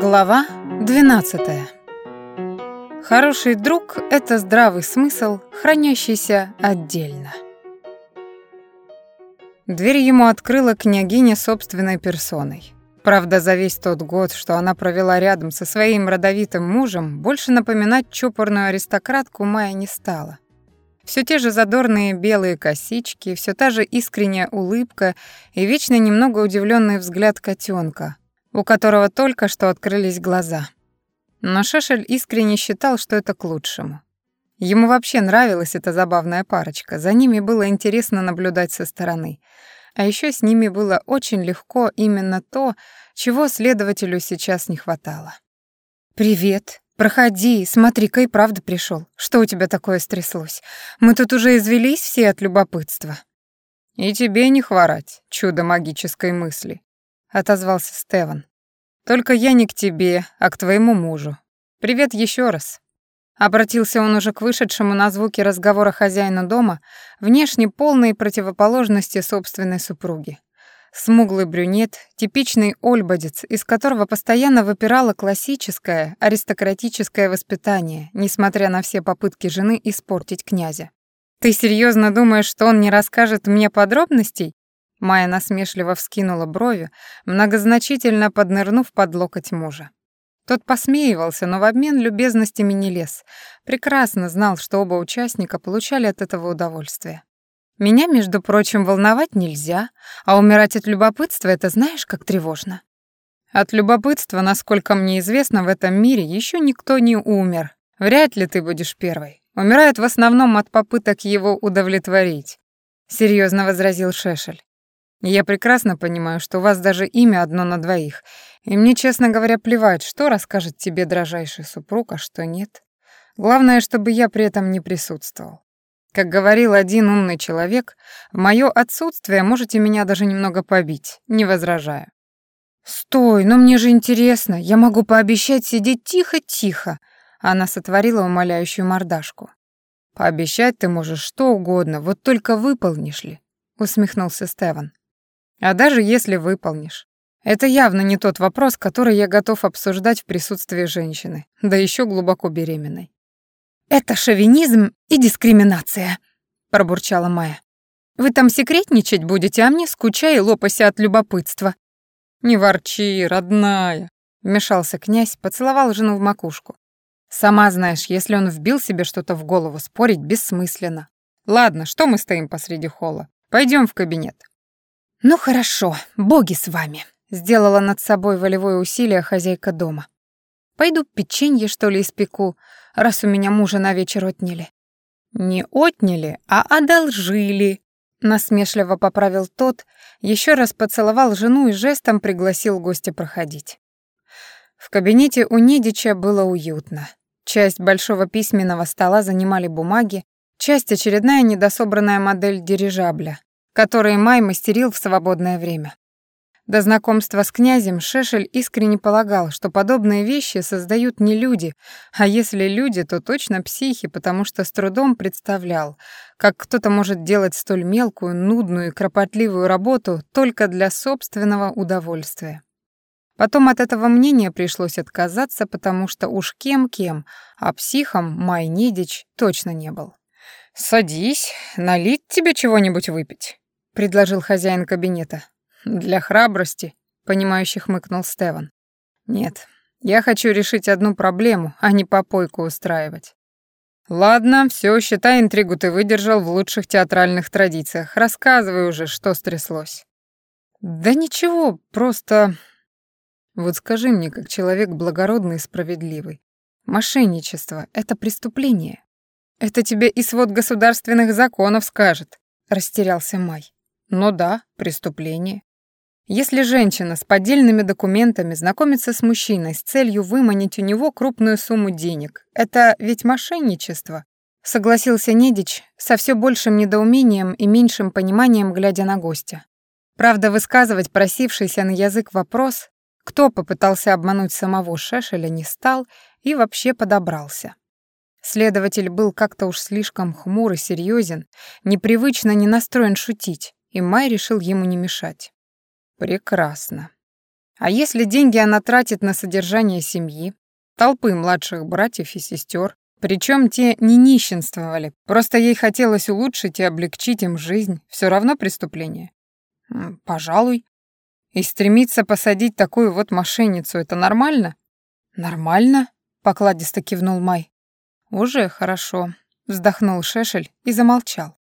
Глава 12. Хороший друг — это здравый смысл, хранящийся отдельно. Дверь ему открыла княгиня собственной персоной. Правда, за весь тот год, что она провела рядом со своим родовитым мужем, больше напоминать чопорную аристократку Майя не стала. Все те же задорные белые косички, все та же искренняя улыбка и вечно немного удивленный взгляд котенка, у которого только что открылись глаза. Но Шешель искренне считал, что это к лучшему. Ему вообще нравилась эта забавная парочка, за ними было интересно наблюдать со стороны. А еще с ними было очень легко именно то, чего следователю сейчас не хватало. «Привет. Проходи, смотри-ка и правда пришел. Что у тебя такое стряслось? Мы тут уже извелись все от любопытства». «И тебе не хворать, чудо магической мысли», — отозвался Стеван. «Только я не к тебе, а к твоему мужу. Привет еще раз». Обратился он уже к вышедшему на звуки разговора хозяину дома, внешне полной противоположности собственной супруги. Смуглый брюнет, типичный ольбодец, из которого постоянно выпирало классическое аристократическое воспитание, несмотря на все попытки жены испортить князя. «Ты серьезно думаешь, что он не расскажет мне подробностей?» Майя насмешливо вскинула брови, многозначительно поднырнув под локоть мужа. Тот посмеивался, но в обмен любезностями не лез. Прекрасно знал, что оба участника получали от этого удовольствие. Меня, между прочим, волновать нельзя, а умирать от любопытства — это знаешь, как тревожно. От любопытства, насколько мне известно, в этом мире еще никто не умер. Вряд ли ты будешь первой. Умирают в основном от попыток его удовлетворить. Серьезно возразил Шешель. Я прекрасно понимаю, что у вас даже имя одно на двоих, и мне, честно говоря, плевать, что расскажет тебе дрожайший супруг, а что нет. Главное, чтобы я при этом не присутствовал. Как говорил один умный человек, в моё отсутствие можете меня даже немного побить, не возражая. «Стой, но мне же интересно, я могу пообещать сидеть тихо-тихо», она сотворила умоляющую мордашку. «Пообещать ты можешь что угодно, вот только выполнишь ли?» усмехнулся Стеван. А даже если выполнишь. Это явно не тот вопрос, который я готов обсуждать в присутствии женщины, да еще глубоко беременной. «Это шовинизм и дискриминация», — пробурчала Майя. «Вы там секретничать будете, а мне скучай и лопайся от любопытства». «Не ворчи, родная», — вмешался князь, поцеловал жену в макушку. «Сама знаешь, если он вбил себе что-то в голову, спорить бессмысленно. Ладно, что мы стоим посреди холла? Пойдем в кабинет». «Ну хорошо, боги с вами», — сделала над собой волевое усилие хозяйка дома. «Пойду печенье, что ли, испеку, раз у меня мужа на вечер отняли». «Не отняли, а одолжили», — насмешливо поправил тот, еще раз поцеловал жену и жестом пригласил гостя проходить. В кабинете у Недича было уютно. Часть большого письменного стола занимали бумаги, часть очередная недособранная модель дирижабля, которые Май мастерил в свободное время. До знакомства с князем Шешель искренне полагал, что подобные вещи создают не люди, а если люди, то точно психи, потому что с трудом представлял, как кто-то может делать столь мелкую, нудную и кропотливую работу только для собственного удовольствия. Потом от этого мнения пришлось отказаться, потому что уж кем-кем, а психом Май Недич точно не был. «Садись, налить тебе чего-нибудь выпить?» Предложил хозяин кабинета. Для храбрости, понимающе хмыкнул Стеван. Нет, я хочу решить одну проблему, а не попойку устраивать. Ладно, все, считай, интригу ты выдержал в лучших театральных традициях. Рассказывай уже, что стряслось. Да ничего, просто вот скажи мне, как человек благородный и справедливый, мошенничество — это преступление. Это тебе и свод государственных законов скажет, растерялся Май. Ну да, преступление. Если женщина с поддельными документами знакомится с мужчиной с целью выманить у него крупную сумму денег, это ведь мошенничество, согласился Недич со все большим недоумением и меньшим пониманием, глядя на гостя. Правда, высказывать просившийся на язык вопрос, кто попытался обмануть самого Шешеля, не стал и вообще подобрался. Следователь был как-то уж слишком хмур и серьезен, непривычно не настроен шутить, и Май решил ему не мешать. Прекрасно. А если деньги она тратит на содержание семьи, толпы младших братьев и сестер, причем те не нищенствовали, просто ей хотелось улучшить и облегчить им жизнь, все равно преступление. Пожалуй. И стремиться посадить такую вот мошенницу — это нормально? Нормально, покладисто кивнул Май. Уже хорошо, вздохнул Шешель и замолчал.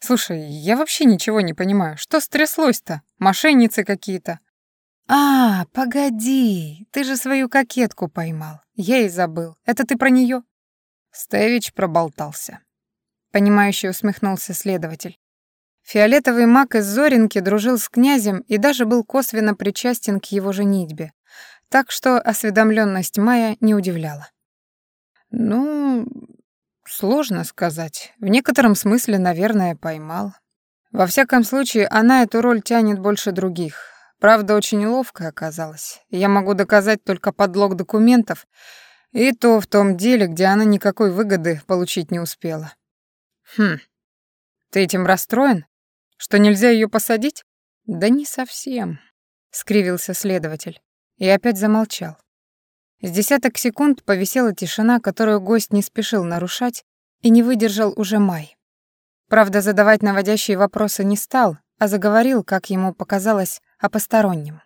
Слушай, я вообще ничего не понимаю. Что стряслось-то? Мошенницы какие-то. «А, погоди, ты же свою кокетку поймал. Я и забыл. Это ты про нее? Стевич проболтался. Понимающе усмехнулся следователь. Фиолетовый маг из Зоринки дружил с князем и даже был косвенно причастен к его женитьбе, так что осведомленность Майя не удивляла. «Ну, сложно сказать. В некотором смысле, наверное, поймал. Во всяком случае, она эту роль тянет больше других, Правда, очень ловко оказалась. Я могу доказать только подлог документов, и то в том деле, где она никакой выгоды получить не успела. Хм. Ты этим расстроен? Что нельзя ее посадить? Да не совсем, скривился следователь и опять замолчал. С десяток секунд повисела тишина, которую гость не спешил нарушать и не выдержал уже Май. Правда, задавать наводящие вопросы не стал, а заговорил, как ему показалось, о постороннем.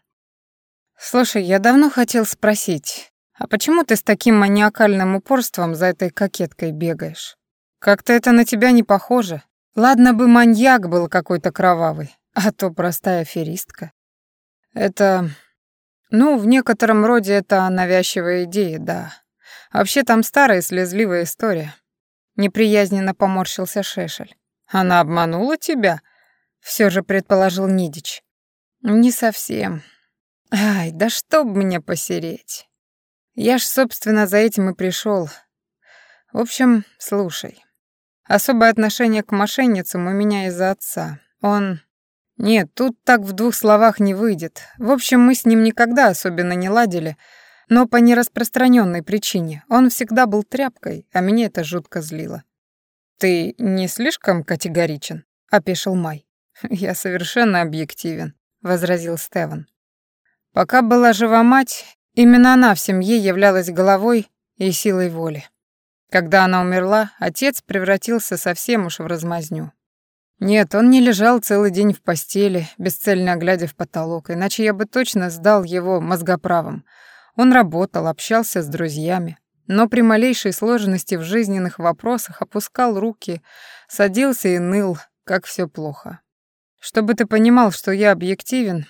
«Слушай, я давно хотел спросить, а почему ты с таким маниакальным упорством за этой кокеткой бегаешь? Как-то это на тебя не похоже. Ладно бы маньяк был какой-то кровавый, а то простая аферистка. Это... Ну, в некотором роде это навязчивая идея, да. Вообще там старая слезливая история. Неприязненно поморщился Шешель. Она обманула тебя? Все же предположил Нидич. Не совсем. Ай, да чтоб мне посереть. Я ж, собственно, за этим и пришел. В общем, слушай. Особое отношение к мошенницам у меня из-за отца. Он... Нет, тут так в двух словах не выйдет. В общем, мы с ним никогда особенно не ладили, но по нераспространенной причине. Он всегда был тряпкой, а меня это жутко злило. «Ты не слишком категоричен?» — опешил Май. «Я совершенно объективен. — возразил Стеван. Пока была жива мать, именно она в семье являлась головой и силой воли. Когда она умерла, отец превратился совсем уж в размазню. Нет, он не лежал целый день в постели, бесцельно глядя в потолок, иначе я бы точно сдал его мозгоправом. Он работал, общался с друзьями, но при малейшей сложности в жизненных вопросах опускал руки, садился и ныл, как все плохо. Чтобы ты понимал, что я объективен,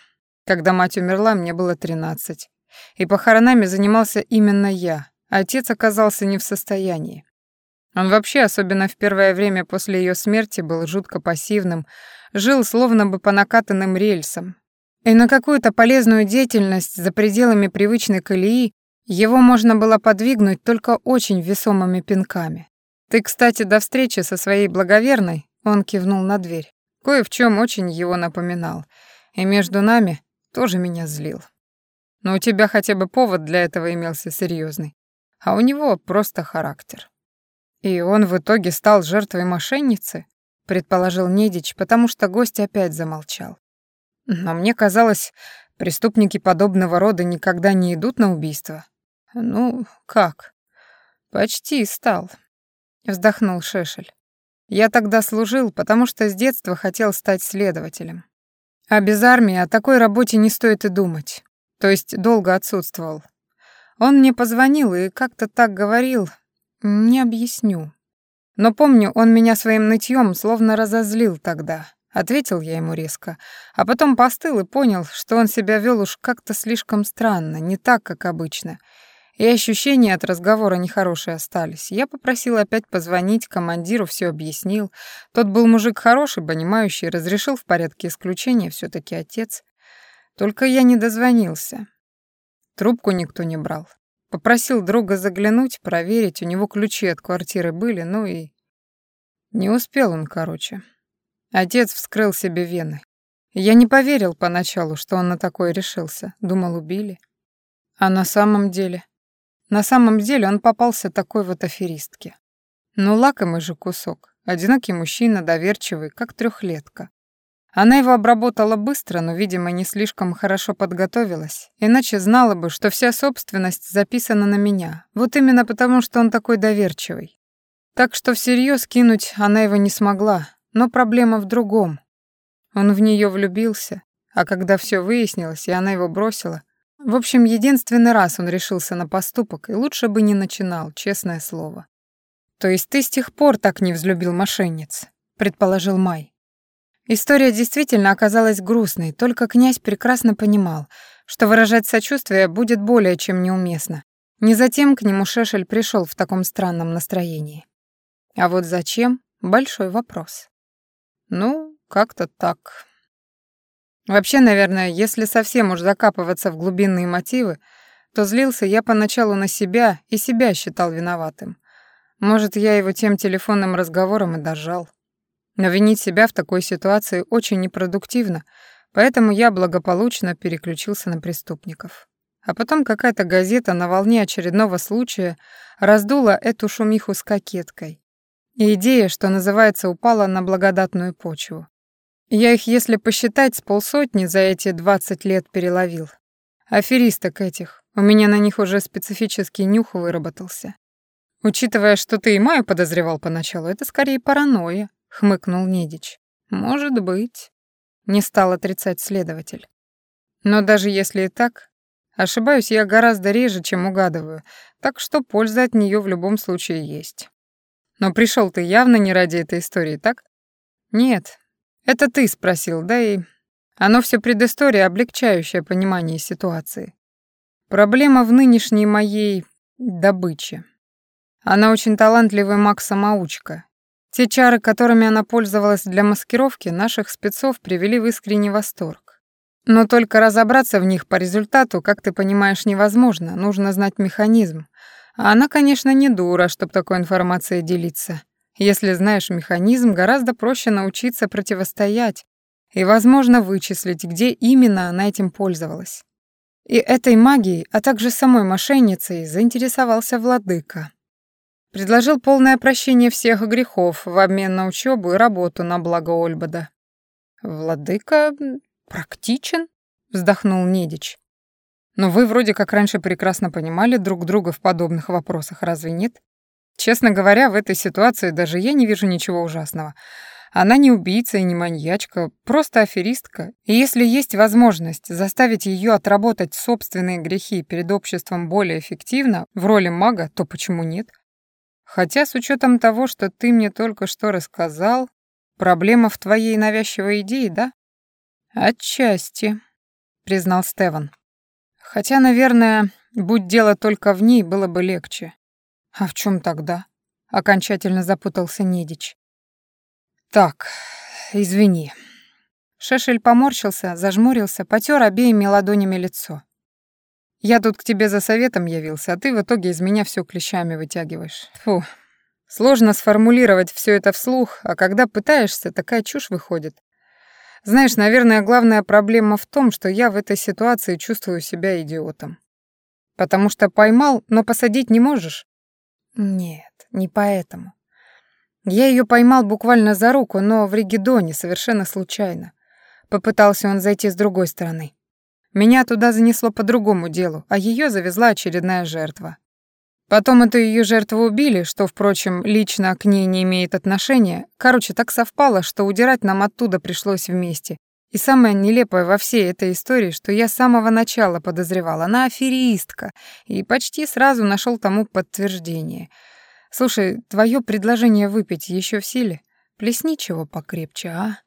когда мать умерла, мне было 13. И похоронами занимался именно я. Отец оказался не в состоянии. Он вообще, особенно в первое время после ее смерти, был жутко пассивным, жил словно бы по накатанным рельсам. И на какую-то полезную деятельность за пределами привычной колеи его можно было подвигнуть только очень весомыми пинками. Ты, кстати, до встречи со своей благоверной, он кивнул на дверь, Кое в чем очень его напоминал. И между нами тоже меня злил. Но у тебя хотя бы повод для этого имелся серьезный, а у него просто характер. И он в итоге стал жертвой мошенницы, предположил Недич, потому что гость опять замолчал. Но мне казалось, преступники подобного рода никогда не идут на убийство. Ну, как? Почти стал, вздохнул Шешель. Я тогда служил, потому что с детства хотел стать следователем. А без армии о такой работе не стоит и думать. То есть долго отсутствовал. Он мне позвонил и как-то так говорил, не объясню. Но помню, он меня своим нытьем словно разозлил тогда. Ответил я ему резко, а потом постыл и понял, что он себя вел уж как-то слишком странно, не так, как обычно, и ощущения от разговора нехорошие остались. Я попросил опять позвонить, командиру все объяснил. Тот был мужик хороший, понимающий, разрешил в порядке исключения, все таки отец. Только я не дозвонился. Трубку никто не брал. Попросил друга заглянуть, проверить, у него ключи от квартиры были, ну и... Не успел он, короче. Отец вскрыл себе вены. Я не поверил поначалу, что он на такое решился. Думал, убили. А на самом деле... На самом деле он попался такой вот аферистке. Ну, лакомый же кусок. Одинокий мужчина, доверчивый, как трехлетка. Она его обработала быстро, но, видимо, не слишком хорошо подготовилась, иначе знала бы, что вся собственность записана на меня, вот именно потому, что он такой доверчивый. Так что всерьез кинуть она его не смогла, но проблема в другом. Он в нее влюбился, а когда все выяснилось, и она его бросила, в общем, единственный раз он решился на поступок, и лучше бы не начинал, честное слово. «То есть ты с тех пор так не взлюбил мошенниц?» — предположил Май. История действительно оказалась грустной, только князь прекрасно понимал, что выражать сочувствие будет более чем неуместно. Не затем к нему Шешель пришел в таком странном настроении. А вот зачем — большой вопрос. Ну, как-то так. Вообще, наверное, если совсем уж закапываться в глубинные мотивы, то злился я поначалу на себя и себя считал виноватым. Может, я его тем телефонным разговором и дожал. Но винить себя в такой ситуации очень непродуктивно, поэтому я благополучно переключился на преступников. А потом какая-то газета на волне очередного случая раздула эту шумиху с кокеткой. И идея, что называется, упала на благодатную почву. Я их, если посчитать, с полсотни за эти 20 лет переловил. Аферисток этих. У меня на них уже специфический нюх выработался. Учитывая, что ты и Маю подозревал поначалу, это скорее паранойя, хмыкнул Недич. Может быть. Не стал отрицать следователь. Но даже если и так, ошибаюсь я гораздо реже, чем угадываю, так что польза от нее в любом случае есть. Но пришел ты явно не ради этой истории, так? Нет, это ты спросил, да и... Оно все предыстория, облегчающее понимание ситуации. Проблема в нынешней моей добыче. Она очень талантливый маг-самоучка. Те чары, которыми она пользовалась для маскировки, наших спецов привели в искренний восторг. Но только разобраться в них по результату, как ты понимаешь, невозможно, нужно знать механизм. А она, конечно, не дура, чтобы такой информацией делиться. Если знаешь механизм, гораздо проще научиться противостоять и, возможно, вычислить, где именно она этим пользовалась. И этой магией, а также самой мошенницей заинтересовался владыка. Предложил полное прощение всех грехов в обмен на учебу и работу на благо Ольбада. «Владыка практичен?» — вздохнул Недич. «Но вы вроде как раньше прекрасно понимали друг друга в подобных вопросах, разве нет?» Честно говоря, в этой ситуации даже я не вижу ничего ужасного. Она не убийца и не маньячка, просто аферистка. И если есть возможность заставить ее отработать собственные грехи перед обществом более эффективно, в роли мага, то почему нет? Хотя с учетом того, что ты мне только что рассказал, проблема в твоей навязчивой идее, да? Отчасти, признал Стеван. Хотя, наверное, будь дело только в ней, было бы легче. А в чем тогда? Окончательно запутался Недич. Так, извини. Шешель поморщился, зажмурился, потер обеими ладонями лицо. Я тут к тебе за советом явился, а ты в итоге из меня все клещами вытягиваешь. Фу. Сложно сформулировать все это вслух, а когда пытаешься, такая чушь выходит. Знаешь, наверное, главная проблема в том, что я в этой ситуации чувствую себя идиотом. Потому что поймал, но посадить не можешь. Нет, не поэтому. Я ее поймал буквально за руку, но в Ригидоне, совершенно случайно. Попытался он зайти с другой стороны. Меня туда занесло по другому делу, а ее завезла очередная жертва. Потом эту ее жертву убили, что, впрочем, лично к ней не имеет отношения. Короче, так совпало, что удирать нам оттуда пришлось вместе. И самое нелепое во всей этой истории, что я с самого начала подозревала, она аферистка, и почти сразу нашел тому подтверждение. Слушай, твое предложение выпить еще в силе? Плесни чего покрепче, а?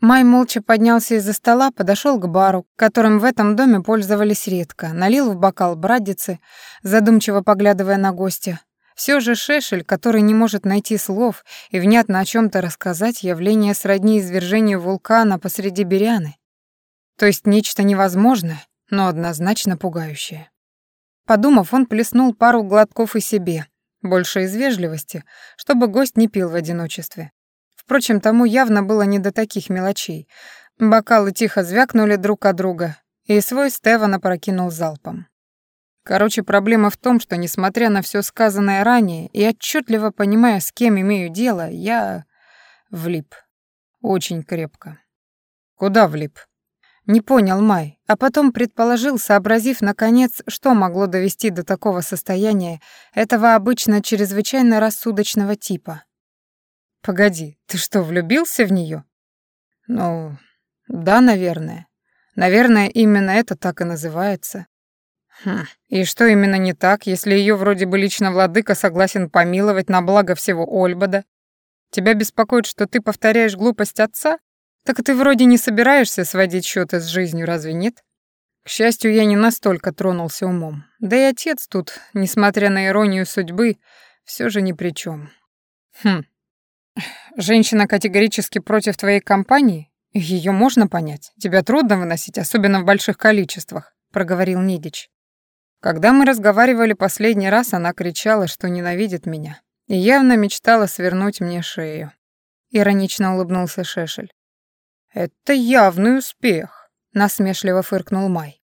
Май молча поднялся из-за стола, подошел к бару, которым в этом доме пользовались редко, налил в бокал брадицы, задумчиво поглядывая на гостя, все же Шешель, который не может найти слов и внятно о чем то рассказать, явление сродни извержению вулкана посреди Беряны. То есть нечто невозможное, но однозначно пугающее. Подумав, он плеснул пару глотков и себе, больше из вежливости, чтобы гость не пил в одиночестве. Впрочем, тому явно было не до таких мелочей. Бокалы тихо звякнули друг от друга, и свой Стеван опрокинул залпом. Короче, проблема в том, что, несмотря на все сказанное ранее и отчетливо понимая, с кем имею дело, я влип. Очень крепко. Куда влип? Не понял Май, а потом предположил, сообразив, наконец, что могло довести до такого состояния этого обычно чрезвычайно рассудочного типа. «Погоди, ты что, влюбился в нее? «Ну, да, наверное. Наверное, именно это так и называется». «Хм, и что именно не так, если ее вроде бы лично владыка согласен помиловать на благо всего Ольбода? Тебя беспокоит, что ты повторяешь глупость отца? Так ты вроде не собираешься сводить счеты с жизнью, разве нет? К счастью, я не настолько тронулся умом. Да и отец тут, несмотря на иронию судьбы, все же ни при чем. Хм. Женщина категорически против твоей компании? Ее можно понять. Тебя трудно выносить, особенно в больших количествах, проговорил Нидич. Когда мы разговаривали последний раз, она кричала, что ненавидит меня, и явно мечтала свернуть мне шею. Иронично улыбнулся Шешель. «Это явный успех», — насмешливо фыркнул Май.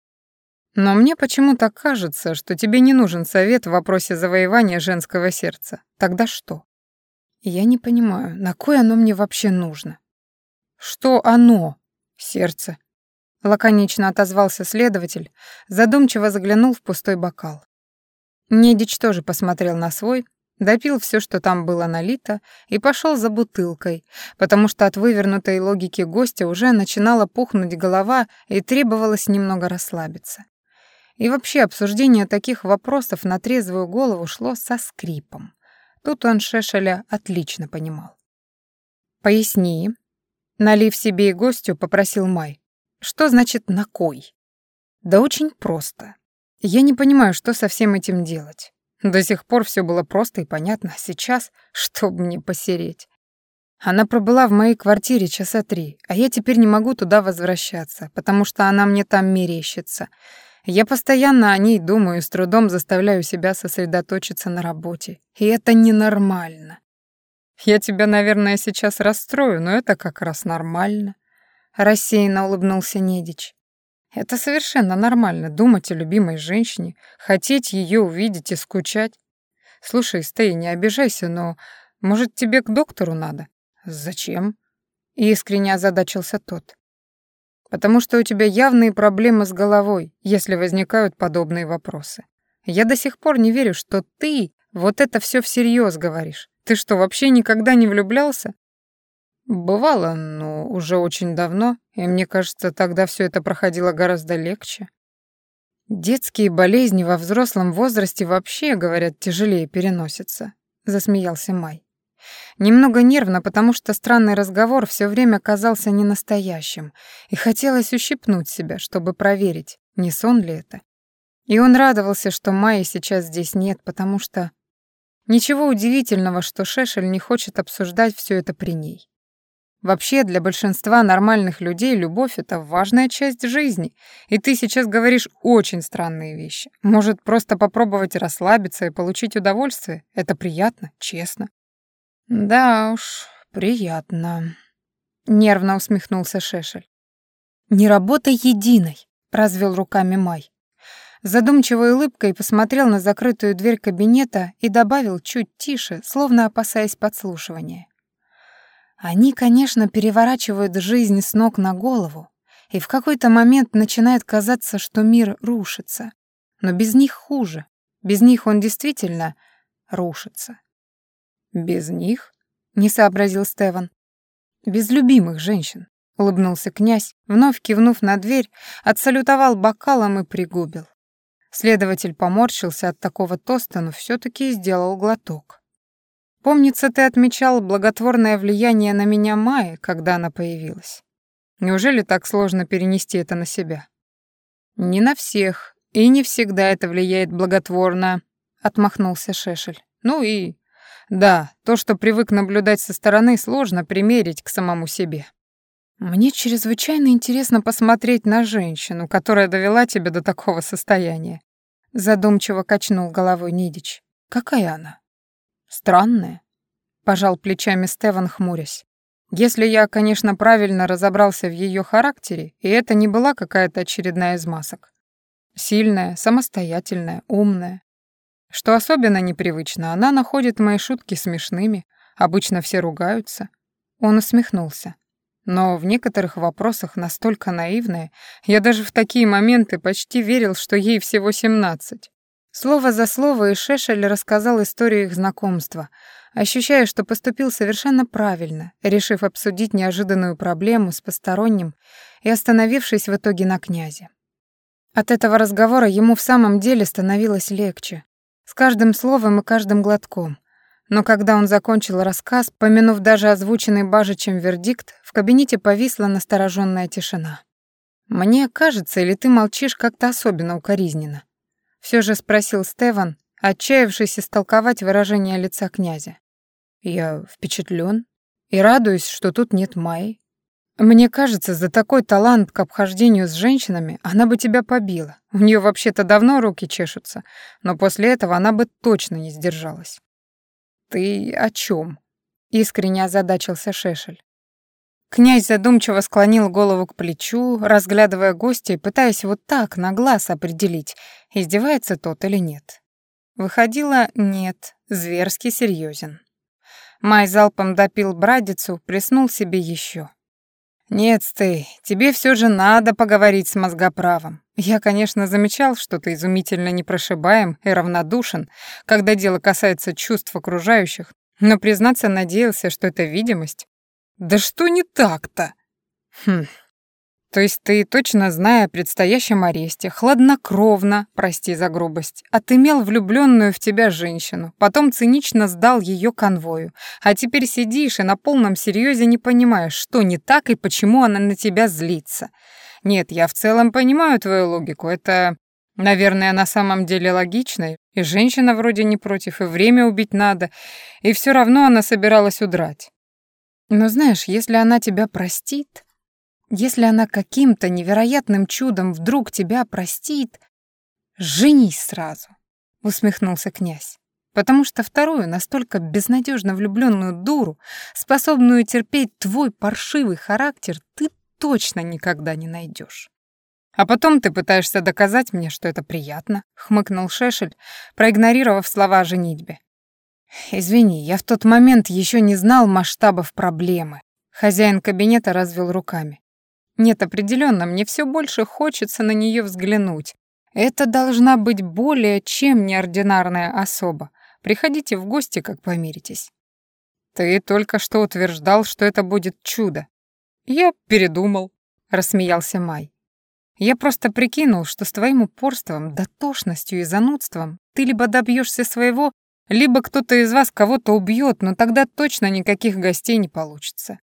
«Но мне почему-то кажется, что тебе не нужен совет в вопросе завоевания женского сердца. Тогда что?» «Я не понимаю, на кое оно мне вообще нужно?» «Что оно?» «Сердце», — лаконично отозвался следователь, задумчиво заглянул в пустой бокал. Недич тоже посмотрел на свой, допил все, что там было налито, и пошел за бутылкой, потому что от вывернутой логики гостя уже начинала пухнуть голова и требовалось немного расслабиться. И вообще обсуждение таких вопросов на трезвую голову шло со скрипом. Тут он Шешеля отлично понимал. «Поясни», — налив себе и гостю, попросил Май. «Что значит «на кой»?» «Да очень просто. Я не понимаю, что со всем этим делать. До сих пор все было просто и понятно, а сейчас, чтоб мне посереть. Она пробыла в моей квартире часа три, а я теперь не могу туда возвращаться, потому что она мне там мерещится. Я постоянно о ней думаю и с трудом заставляю себя сосредоточиться на работе. И это ненормально. Я тебя, наверное, сейчас расстрою, но это как раз нормально. Рассеянно улыбнулся Недич. Это совершенно нормально думать о любимой женщине, хотеть ее увидеть и скучать. Слушай, Стей, не обижайся, но, может, тебе к доктору надо? Зачем? Искренне озадачился тот. Потому что у тебя явные проблемы с головой, если возникают подобные вопросы. Я до сих пор не верю, что ты вот это все всерьез говоришь. Ты что, вообще никогда не влюблялся? Бывало, но уже очень давно, и мне кажется, тогда все это проходило гораздо легче. Детские болезни во взрослом возрасте вообще, говорят, тяжелее переносятся, засмеялся Май. Немного нервно, потому что странный разговор все время казался ненастоящим, и хотелось ущипнуть себя, чтобы проверить, не сон ли это. И он радовался, что Майи сейчас здесь нет, потому что... Ничего удивительного, что Шешель не хочет обсуждать все это при ней. Вообще, для большинства нормальных людей любовь — это важная часть жизни, и ты сейчас говоришь очень странные вещи. Может, просто попробовать расслабиться и получить удовольствие? Это приятно, честно. Да уж, приятно. Нервно усмехнулся Шешель. «Не работай единой», — развел руками Май. Задумчивой улыбкой посмотрел на закрытую дверь кабинета и добавил чуть тише, словно опасаясь подслушивания. Они, конечно, переворачивают жизнь с ног на голову, и в какой-то момент начинает казаться, что мир рушится. Но без них хуже. Без них он действительно рушится. «Без них?» — не сообразил Стеван. «Без любимых женщин», — улыбнулся князь, вновь кивнув на дверь, отсалютовал бокалом и пригубил. Следователь поморщился от такого тоста, но все таки сделал глоток. Помнится, ты отмечал благотворное влияние на меня Майи, когда она появилась. Неужели так сложно перенести это на себя? Не на всех, и не всегда это влияет благотворно, отмахнулся Шешель. Ну и да, то, что привык наблюдать со стороны, сложно примерить к самому себе. Мне чрезвычайно интересно посмотреть на женщину, которая довела тебя до такого состояния. Задумчиво качнул головой Нидич. Какая она? Странное, пожал плечами Стеван, хмурясь. Если я, конечно, правильно разобрался в ее характере, и это не была какая-то очередная из масок. Сильная, самостоятельная, умная. Что особенно непривычно, она находит мои шутки смешными, обычно все ругаются. Он усмехнулся. но в некоторых вопросах настолько наивная, я даже в такие моменты почти верил, что ей всего семнадцать. Слово за слово и Шешель рассказал историю их знакомства, ощущая, что поступил совершенно правильно, решив обсудить неожиданную проблему с посторонним и остановившись в итоге на князе. От этого разговора ему в самом деле становилось легче, с каждым словом и каждым глотком. Но когда он закончил рассказ, помянув даже озвученный Бажичем вердикт, в кабинете повисла настороженная тишина. «Мне кажется, или ты молчишь как-то особенно укоризненно?» Все же спросил Стеван, отчаявшись истолковать выражение лица князя. «Я впечатлен и радуюсь, что тут нет Майи. Мне кажется, за такой талант к обхождению с женщинами она бы тебя побила. У нее вообще-то давно руки чешутся, но после этого она бы точно не сдержалась. Ты о чем? искренне озадачился Шешель. Князь задумчиво склонил голову к плечу, разглядывая гостя и пытаясь вот так на глаз определить, издевается тот или нет. Выходило «нет», зверски серьезен. Май залпом допил брадицу, приснул себе еще. «Нет, Стей, тебе все же надо поговорить с мозгоправом. Я, конечно, замечал, что ты изумительно непрошибаем и равнодушен, когда дело касается чувств окружающих, но, признаться, надеялся, что это видимость. Да что не так-то? Хм, то есть ты, точно зная о предстоящем аресте, хладнокровно, прости за грубость, отымел влюбленную в тебя женщину, потом цинично сдал ее конвою, а теперь сидишь и на полном серьезе не понимаешь, что не так и почему она на тебя злится. Нет, я в целом понимаю твою логику, это, наверное, на самом деле логично, и женщина вроде не против, и время убить надо, и все равно она собиралась удрать. Но знаешь, если она тебя простит, если она каким-то невероятным чудом вдруг тебя простит, женись сразу, усмехнулся князь. Потому что вторую, настолько безнадежно влюбленную дуру, способную терпеть твой паршивый характер, ты точно никогда не найдешь. А потом ты пытаешься доказать мне, что это приятно, хмыкнул Шешель, проигнорировав слова о женитьбе. Извини, я в тот момент еще не знал масштабов проблемы. Хозяин кабинета развел руками. Нет, определенно, мне все больше хочется на нее взглянуть. Это должна быть более чем неординарная особа. Приходите в гости, как помиритесь. Ты только что утверждал, что это будет чудо. Я передумал, рассмеялся Май. Я просто прикинул, что с твоим упорством, дотошностью и занудством ты либо добьешься своего, либо кто-то из вас кого-то убьет, но тогда точно никаких гостей не получится.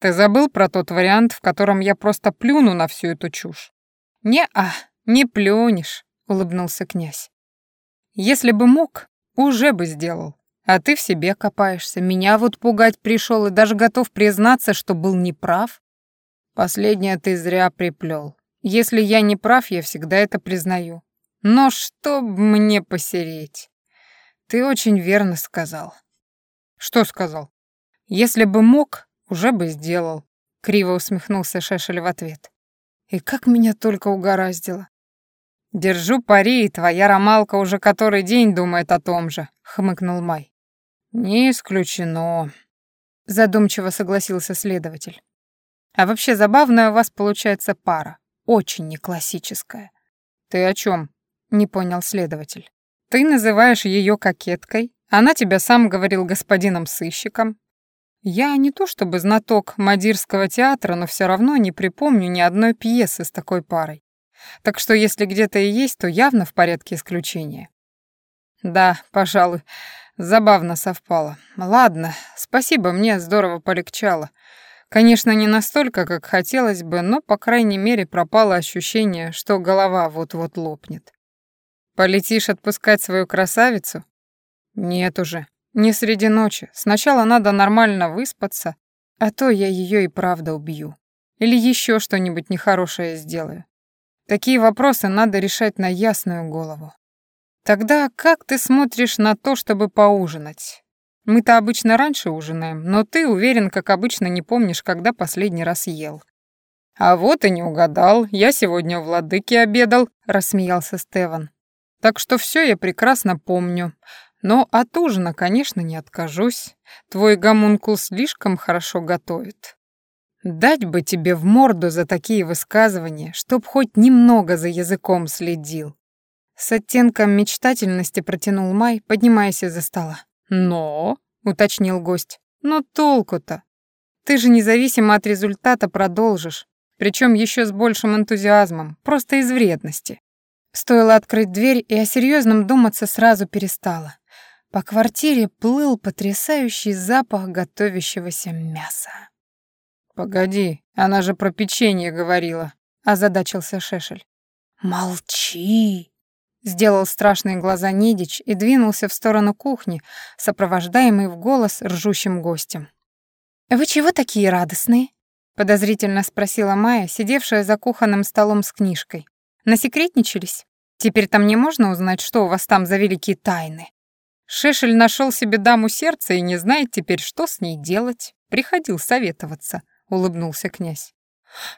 Ты забыл про тот вариант, в котором я просто плюну на всю эту чушь? Не-а, не плюнешь, улыбнулся князь. Если бы мог, уже бы сделал. А ты в себе копаешься, меня вот пугать пришел и даже готов признаться, что был неправ. Последнее ты зря приплел. Если я не прав, я всегда это признаю. Но что мне посереть? Ты очень верно сказал. Что сказал? Если бы мог, уже бы сделал. Криво усмехнулся Шешель в ответ. И как меня только угораздило. Держу пари, твоя ромалка уже который день думает о том же, хмыкнул Май. Не исключено, задумчиво согласился следователь. А вообще забавная у вас получается пара, очень неклассическая. Ты о чем? не понял следователь. Ты называешь ее кокеткой, она тебя сам говорил господином сыщиком, я не то чтобы знаток Мадирского театра, но все равно не припомню ни одной пьесы с такой парой. Так что если где-то и есть, то явно в порядке исключения. Да, пожалуй, забавно совпало. Ладно, спасибо, мне здорово полегчало. Конечно, не настолько, как хотелось бы, но, по крайней мере, пропало ощущение, что голова вот-вот лопнет. Полетишь отпускать свою красавицу? Нет уже. Не среди ночи. Сначала надо нормально выспаться, а то я ее и правда убью. Или еще что-нибудь нехорошее сделаю. Такие вопросы надо решать на ясную голову. Тогда как ты смотришь на то, чтобы поужинать? Мы-то обычно раньше ужинаем, но ты, уверен, как обычно, не помнишь, когда последний раз ел. А вот и не угадал, я сегодня в Владыке обедал, рассмеялся Стеван. Так что все я прекрасно помню. Но от ужина, конечно, не откажусь. Твой гомункул слишком хорошо готовит. Дать бы тебе в морду за такие высказывания, чтоб хоть немного за языком следил. С оттенком мечтательности протянул Май, поднимаясь из-за стола. «Но?» — уточнил гость. «Но толку-то? Ты же независимо от результата продолжишь, причем еще с большим энтузиазмом, просто из вредности». Стоило открыть дверь, и о серьезном думаться сразу перестала. По квартире плыл потрясающий запах готовящегося мяса. «Погоди, она же про печенье говорила», — озадачился Шешель. «Молчи!» Сделал страшные глаза Нидич и двинулся в сторону кухни, сопровождаемый в голос ржущим гостем. «Вы чего такие радостные?» — подозрительно спросила Майя, сидевшая за кухонным столом с книжкой. «Насекретничались? Теперь там не можно узнать, что у вас там за великие тайны?» Шешель нашел себе даму сердца и не знает теперь, что с ней делать. Приходил советоваться, — улыбнулся князь.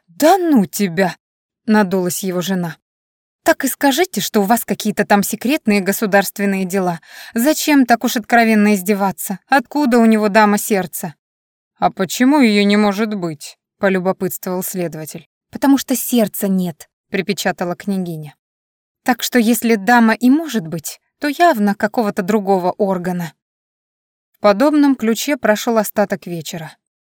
«Да ну тебя!» — надулась его жена. Так и скажите, что у вас какие-то там секретные государственные дела. Зачем так уж откровенно издеваться? Откуда у него дама сердца? А почему ее не может быть? полюбопытствовал следователь. Потому что сердца нет, припечатала княгиня. Так что если дама и может быть, то явно какого-то другого органа. В подобном ключе прошел остаток вечера.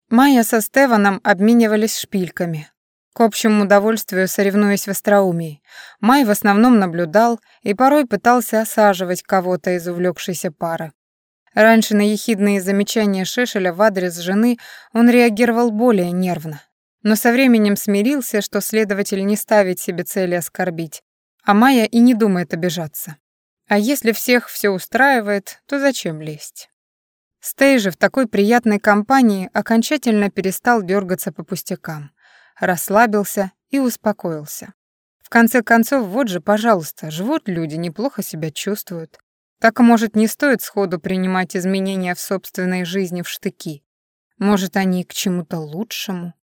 Майя со Стеваном обменивались шпильками, к общему удовольствию соревнуясь в остроумии. Май в основном наблюдал и порой пытался осаживать кого-то из увлекшейся пары. Раньше на ехидные замечания Шешеля в адрес жены он реагировал более нервно. Но со временем смирился, что следователь не ставит себе цели оскорбить, а Майя и не думает обижаться. А если всех все устраивает, то зачем лезть? Стей же в такой приятной компании окончательно перестал дергаться по пустякам расслабился и успокоился. В конце концов, вот же, пожалуйста, живут люди, неплохо себя чувствуют. Так, может, не стоит сходу принимать изменения в собственной жизни в штыки. Может, они к чему-то лучшему?